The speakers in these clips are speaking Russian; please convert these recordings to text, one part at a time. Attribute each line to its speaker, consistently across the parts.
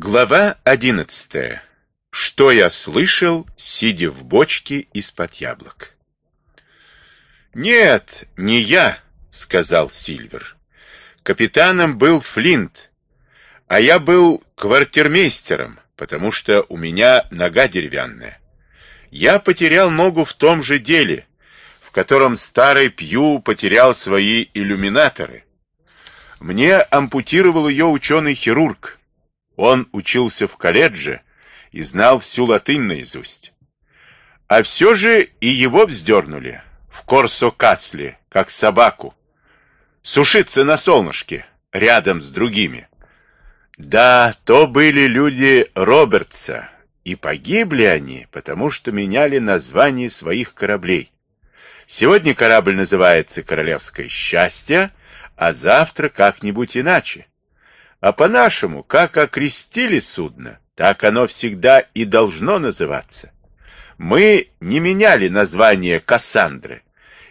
Speaker 1: Глава одиннадцатая. Что я слышал, сидя в бочке из-под яблок? «Нет, не я», — сказал Сильвер. «Капитаном был Флинт, а я был квартирмейстером, потому что у меня нога деревянная. Я потерял ногу в том же деле, в котором старый Пью потерял свои иллюминаторы. Мне ампутировал ее ученый-хирург, он учился в колледже и знал всю латынь наизусть. А все же и его вздернули в Корсо-Кацле, как собаку. Сушиться на солнышке, рядом с другими. Да, то были люди Робертса, и погибли они, потому что меняли название своих кораблей. Сегодня корабль называется «Королевское счастье», а завтра как-нибудь иначе. А по-нашему, как окрестили судно, так оно всегда и должно называться. Мы не меняли название Кассандры,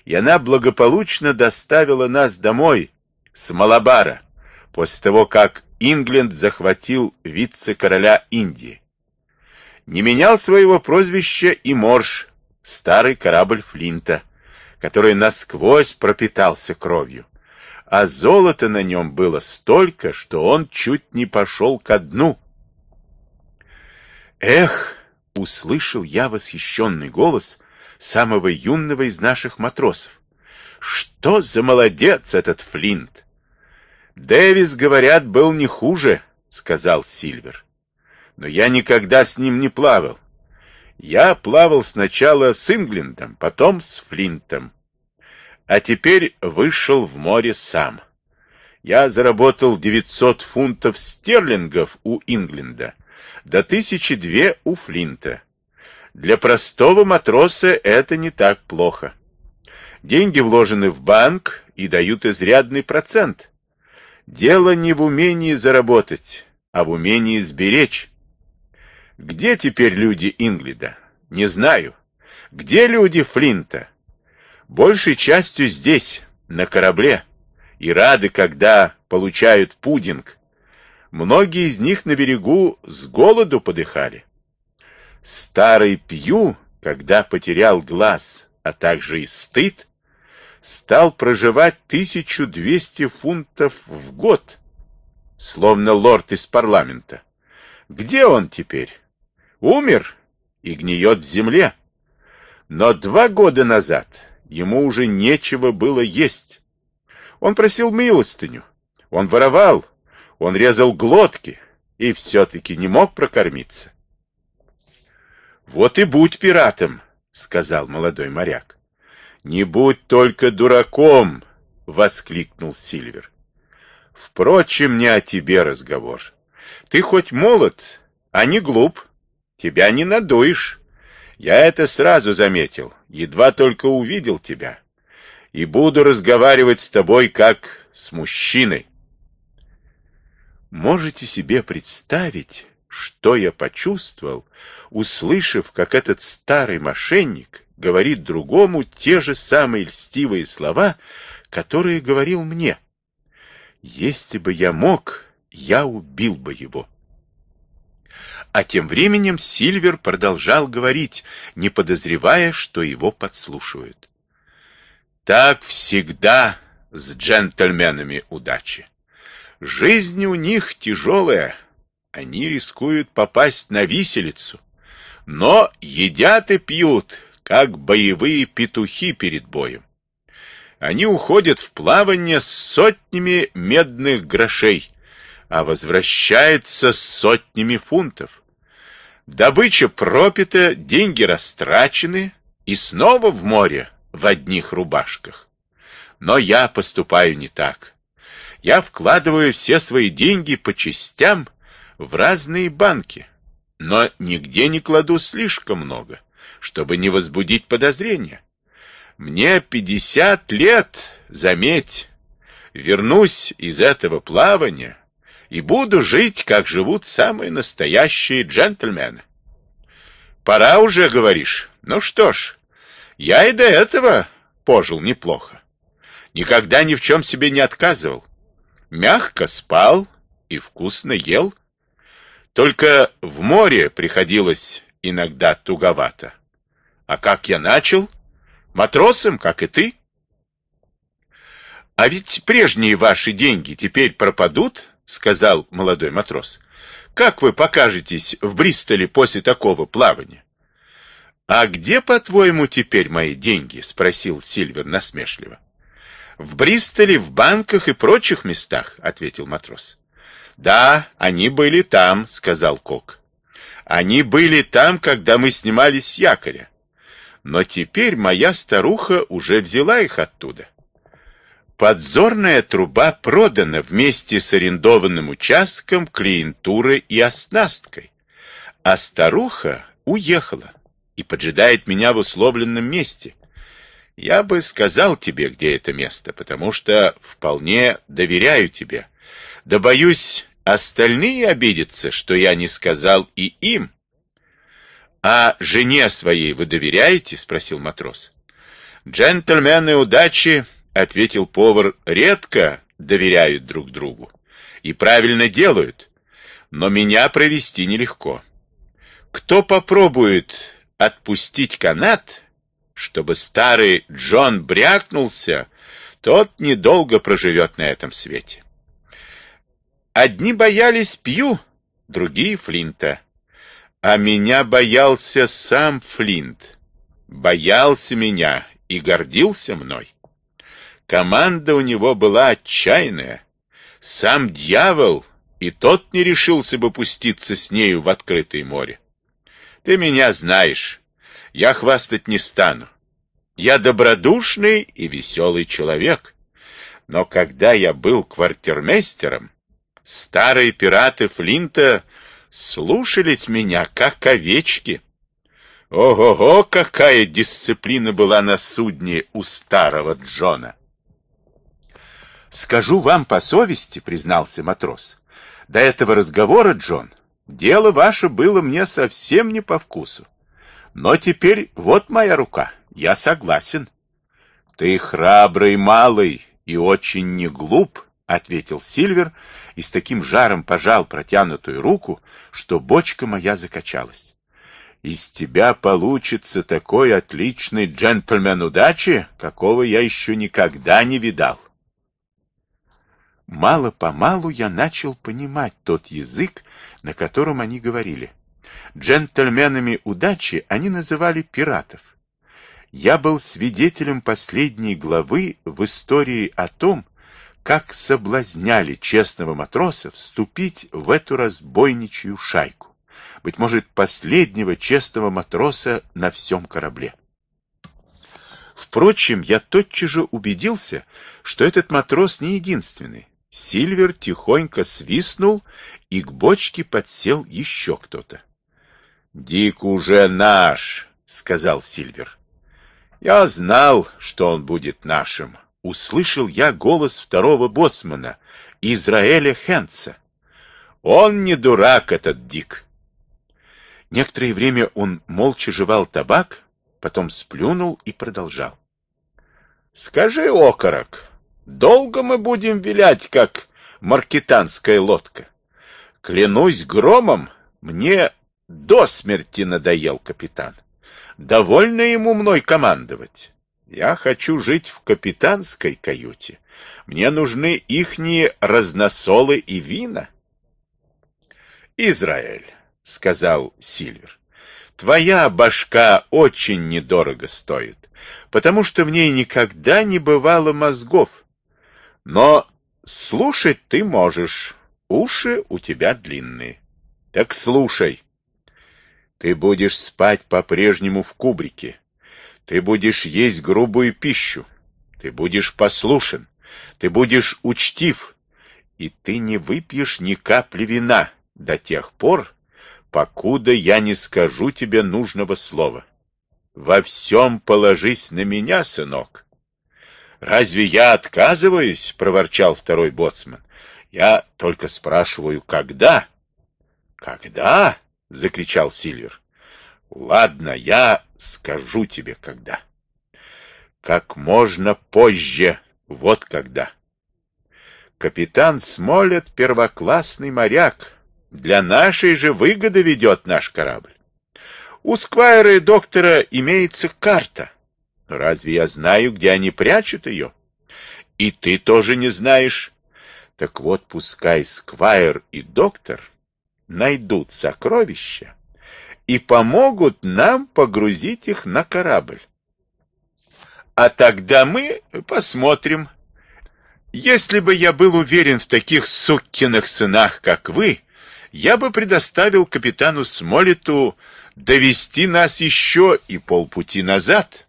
Speaker 1: и она благополучно доставила нас домой с Малабара, после того, как Ингленд захватил вице-короля Индии. Не менял своего прозвища и Морж, старый корабль Флинта, который насквозь пропитался кровью а золота на нем было столько, что он чуть не пошел ко дну. «Эх!» — услышал я восхищенный голос самого юного из наших матросов. «Что за молодец этот Флинт!» «Дэвис, говорят, был не хуже», — сказал Сильвер. «Но я никогда с ним не плавал. Я плавал сначала с Инглендом, потом с Флинтом а теперь вышел в море сам. Я заработал 900 фунтов стерлингов у Ингленда, до тысячи две у Флинта. Для простого матроса это не так плохо. Деньги вложены в банк и дают изрядный процент. Дело не в умении заработать, а в умении сберечь. Где теперь люди Инглида? Не знаю. Где люди Флинта? Большей частью здесь, на корабле, и рады, когда получают пудинг. Многие из них на берегу с голоду подыхали. Старый Пью, когда потерял глаз, а также и стыд, стал проживать 1200 фунтов в год, словно лорд из парламента. Где он теперь? Умер и гниет в земле. Но два года назад Ему уже нечего было есть. Он просил милостыню, он воровал, он резал глотки и все-таки не мог прокормиться. «Вот и будь пиратом», — сказал молодой моряк. «Не будь только дураком», — воскликнул Сильвер. «Впрочем, не о тебе разговор. Ты хоть молод, а не глуп. Тебя не надуешь. Я это сразу заметил, едва только увидел тебя. И буду разговаривать с тобой как с мужчиной. Можете себе представить, что я почувствовал, услышав, как этот старый мошенник говорит другому те же самые льстивые слова, которые говорил мне. Если бы я мог, я убил бы его. А тем временем Сильвер продолжал говорить, не подозревая, что его подслушивают. Так всегда с джентльменами удачи. Жизнь у них тяжелая. Они рискуют попасть на виселицу. Но едят и пьют, как боевые петухи перед боем. Они уходят в плавание с сотнями медных грошей, а возвращается с сотнями фунтов. Добыча пропита, деньги растрачены, и снова в море в одних рубашках. Но я поступаю не так. Я вкладываю все свои деньги по частям в разные банки, но нигде не кладу слишком много, чтобы не возбудить подозрения. Мне пятьдесят лет, заметь, вернусь из этого плавания, и буду жить, как живут самые настоящие джентльмены. Пора уже, говоришь? Ну что ж, я и до этого пожил неплохо. Никогда ни в чем себе не отказывал. Мягко спал и вкусно ел. Только в море приходилось иногда туговато. А как я начал? Матросом, как и ты. А ведь прежние ваши деньги теперь пропадут, сказал молодой матрос. Как вы покажетесь в Бристоле после такого плавания? А где, по-твоему, теперь мои деньги? спросил Сильвер насмешливо. В Бристоле, в банках и прочих местах, ответил матрос. Да, они были там, сказал Кок. Они были там, когда мы снимались с якоря. Но теперь моя старуха уже взяла их оттуда. Подзорная труба продана вместе с арендованным участком, клиентурой и оснасткой. А старуха уехала и поджидает меня в условленном месте. Я бы сказал тебе, где это место, потому что вполне доверяю тебе. Да боюсь, остальные обидятся, что я не сказал и им. — А жене своей вы доверяете? — спросил матрос. — Джентльмены удачи ответил повар, редко доверяют друг другу. И правильно делают. Но меня провести нелегко. Кто попробует отпустить канат, чтобы старый Джон брякнулся, тот недолго проживет на этом свете. Одни боялись Пью, другие Флинта. А меня боялся сам Флинт. Боялся меня и гордился мной. Команда у него была отчаянная. Сам дьявол, и тот не решился бы пуститься с нею в открытое море. Ты меня знаешь, я хвастать не стану. Я добродушный и веселый человек. Но когда я был квартирмейстером, старые пираты Флинта слушались меня, как овечки. Ого-го, какая дисциплина была на судне у старого Джона! «Скажу вам по совести», — признался матрос. «До этого разговора, Джон, дело ваше было мне совсем не по вкусу. Но теперь вот моя рука, я согласен». «Ты храбрый малый и очень не глуп», — ответил Сильвер и с таким жаром пожал протянутую руку, что бочка моя закачалась. «Из тебя получится такой отличный джентльмен удачи, какого я еще никогда не видал». Мало-помалу я начал понимать тот язык, на котором они говорили. Джентльменами удачи они называли пиратов. Я был свидетелем последней главы в истории о том, как соблазняли честного матроса вступить в эту разбойничью шайку. Быть может, последнего честного матроса на всем корабле. Впрочем, я тотчас же убедился, что этот матрос не единственный. Сильвер тихонько свистнул, и к бочке подсел еще кто-то. — Дик уже наш, — сказал Сильвер. — Я знал, что он будет нашим. Услышал я голос второго боцмана, Израэля Хенца. Он не дурак, этот Дик. Некоторое время он молча жевал табак, потом сплюнул и продолжал. — Скажи, окорок, Долго мы будем вилять, как маркетанская лодка. Клянусь громом, мне до смерти надоел капитан. Довольно ему мной командовать. Я хочу жить в капитанской каюте. Мне нужны ихние разносолы и вина. Израиль, — сказал Сильвер, — твоя башка очень недорого стоит, потому что в ней никогда не бывало мозгов. Но слушать ты можешь, уши у тебя длинные. Так слушай. Ты будешь спать по-прежнему в кубрике. Ты будешь есть грубую пищу. Ты будешь послушен. Ты будешь учтив. И ты не выпьешь ни капли вина до тех пор, покуда я не скажу тебе нужного слова. Во всем положись на меня, сынок. Разве я отказываюсь? проворчал второй боцман. Я только спрашиваю, когда? Когда? закричал Сильвер. Ладно, я скажу тебе, когда. Как можно позже, вот когда. Капитан Смолет первоклассный моряк. Для нашей же выгоды ведет наш корабль. У Сквайра и доктора имеется карта. Разве я знаю, где они прячут ее? И ты тоже не знаешь. Так вот, пускай Сквайр и доктор найдут сокровища и помогут нам погрузить их на корабль. А тогда мы посмотрим. Если бы я был уверен в таких суккиных сынах, как вы, я бы предоставил капитану Смолету довести нас еще и полпути назад.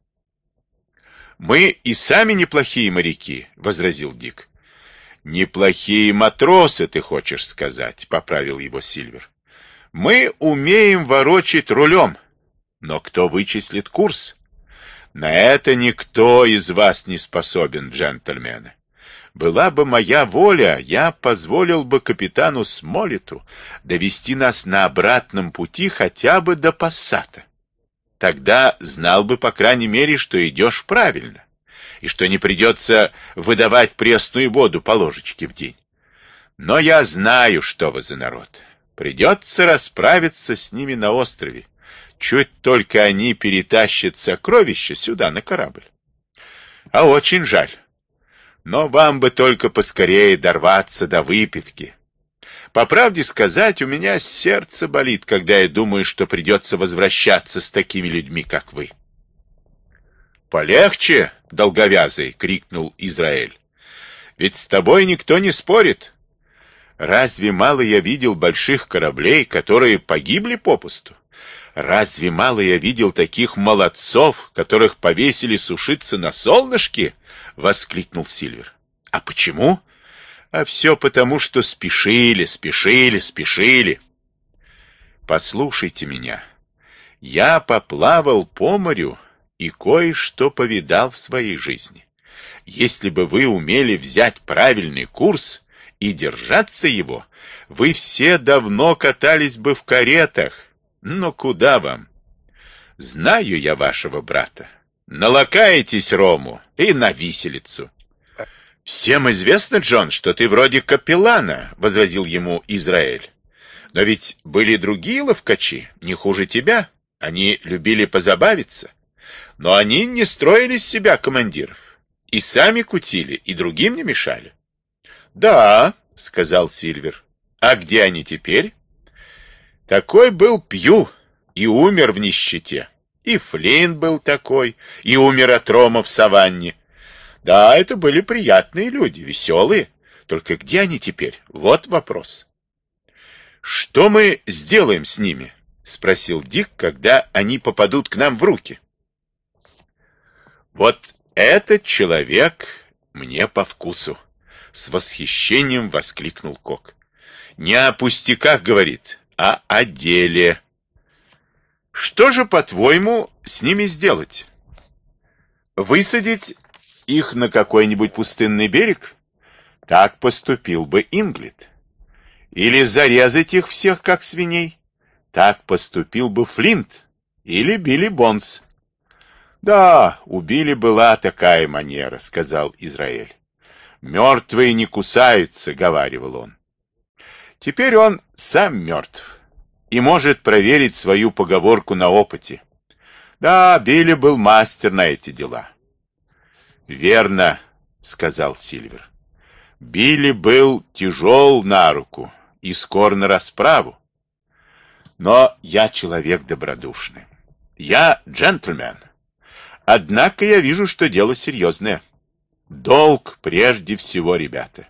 Speaker 1: Мы и сами неплохие моряки, возразил Дик. Неплохие матросы, ты хочешь сказать, поправил его Сильвер. Мы умеем ворочать рулем, но кто вычислит курс? На это никто из вас не способен, джентльмены. Была бы моя воля, я позволил бы капитану Смолету довести нас на обратном пути хотя бы до Пассата. Тогда знал бы, по крайней мере, что идешь правильно, и что не придется выдавать пресную воду по ложечке в день. Но я знаю, что вы за народ. Придется расправиться с ними на острове. Чуть только они перетащат сокровища сюда, на корабль. А очень жаль. Но вам бы только поскорее дорваться до выпивки. По правде сказать, у меня сердце болит, когда я думаю, что придется возвращаться с такими людьми, как вы. «Полегче, долговязый!» — крикнул Израиль. «Ведь с тобой никто не спорит. Разве мало я видел больших кораблей, которые погибли попусту? Разве мало я видел таких молодцов, которых повесили сушиться на солнышке? воскликнул Сильвер. А почему? А все потому, что спешили, спешили, спешили. Послушайте меня. Я поплавал по морю и кое-что повидал в своей жизни. Если бы вы умели взять правильный курс и держаться его, вы все давно катались бы в каретах, но куда вам? Знаю я вашего брата. Налакаетесь Рому и на виселицу. Всем известно, Джон, что ты вроде капеллана, возразил ему Израиль. Но ведь были другие ловкачи, не хуже тебя. Они любили позабавиться. Но они не строили из себя командиров. И сами кутили, и другим не мешали. Да, сказал Сильвер. А где они теперь? Такой был Пью и умер в нищете. И Флинн был такой, и умер от рома в саванне. Да, это были приятные люди, веселые. Только где они теперь? Вот вопрос. Что мы сделаем с ними? Спросил Дик, когда они попадут к нам в руки. Вот этот человек мне по вкусу. С восхищением воскликнул Кок. Не о пустяках, говорит, а о деле. Что же, по-твоему, с ними сделать? Высадить их на какой-нибудь пустынный берег? Так поступил бы Инглит. Или зарезать их всех, как свиней? Так поступил бы Флинт или Билли Бонс. Да, у Билли была такая манера, сказал Израиль. Мертвые не кусаются, говаривал он. Теперь он сам мертв и может проверить свою поговорку на опыте. Да, Билли был мастер на эти дела. Верно, сказал Сильвер. Билли был тяжел на руку и скор на расправу. Но я человек добродушный. Я джентльмен. Однако я вижу, что дело серьезное. Долг прежде всего, ребята.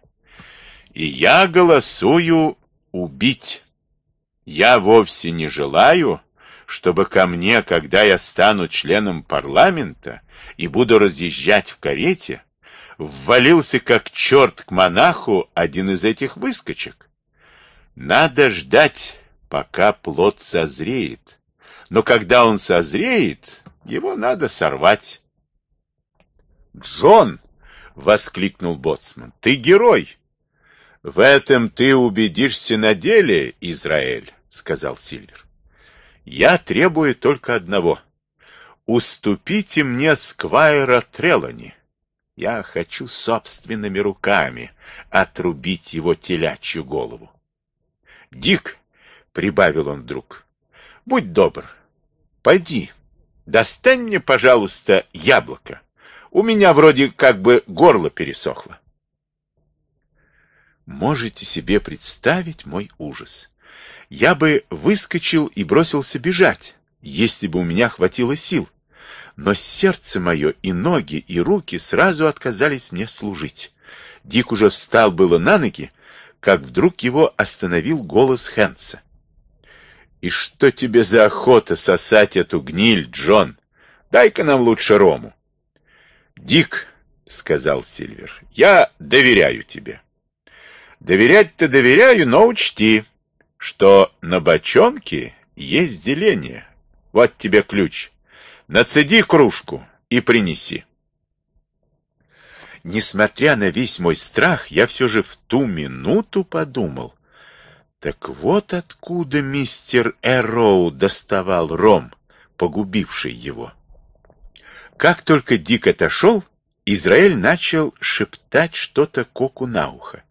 Speaker 1: И я голосую убить. Я вовсе не желаю, чтобы ко мне, когда я стану членом парламента и буду разъезжать в карете, ввалился как черт к монаху один из этих выскочек. Надо ждать, пока плод созреет. Но когда он созреет, его надо сорвать. «Джон!» — воскликнул Боцман. «Ты герой!» В этом ты убедишься на деле, Израиль, сказал Сильвер. Я требую только одного. Уступите мне Сквайра Трелани. Я хочу собственными руками отрубить его телячью голову. Дик, прибавил он вдруг, — будь добр, пойди, достань мне, пожалуйста, яблоко. У меня вроде как бы горло пересохло. Можете себе представить мой ужас. Я бы выскочил и бросился бежать, если бы у меня хватило сил. Но сердце мое и ноги, и руки сразу отказались мне служить. Дик уже встал было на ноги, как вдруг его остановил голос Хэнса. «И что тебе за охота сосать эту гниль, Джон? Дай-ка нам лучше рому». «Дик», — сказал Сильвер, — «я доверяю тебе». «Доверять-то доверяю, но учти, что на бочонке есть деление. Вот тебе ключ. Нацеди кружку и принеси». Несмотря на весь мой страх, я все же в ту минуту подумал, так вот откуда мистер Эроу доставал ром, погубивший его. Как только Дик отошел, Израиль начал шептать что-то Коку на ухо.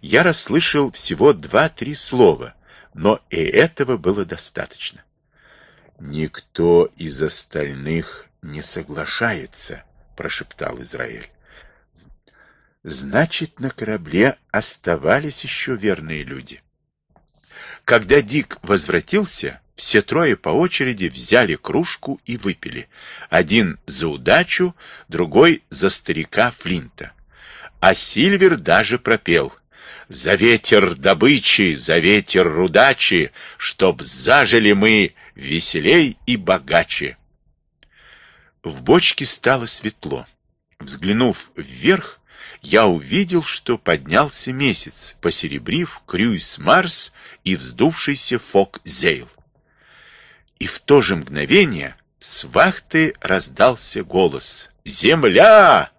Speaker 1: Я расслышал всего два-три слова, но и этого было достаточно. «Никто из остальных не соглашается», — прошептал Израиль. Значит, на корабле оставались еще верные люди. Когда Дик возвратился, все трое по очереди взяли кружку и выпили. Один за удачу, другой за старика Флинта. А Сильвер даже пропел «За ветер добычи, за ветер рудачи, чтоб зажили мы веселей и богаче». В бочке стало светло. Взглянув вверх, я увидел, что поднялся месяц, посеребрив Крюйс Марс и вздувшийся Фок Зейл. И в то же мгновение с вахты раздался голос «Земля!